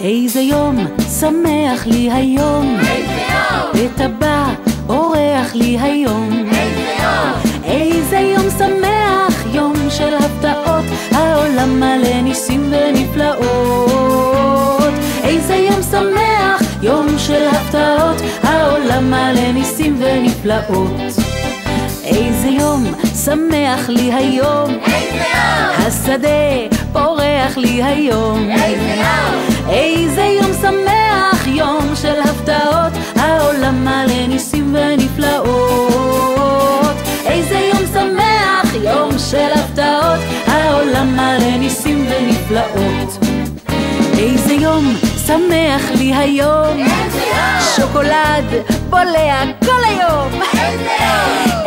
איזה יום שמח לי היום, איזה יום! את הבא אורח לי היום. איזה יום! איזה יום שמח, יום של הפתעות, העולם מלא ניסים ונפלאות. איזה יום שמח, יום של הפתעות, העולם מלא ניסים ונפלאות. איזה יום שמח לי היום, איזה יום! השדה פורח לי היום. איזה יום! איזה יום שמח לי היום, איזה יום! שוקולד בולע כל היום. איזה יום!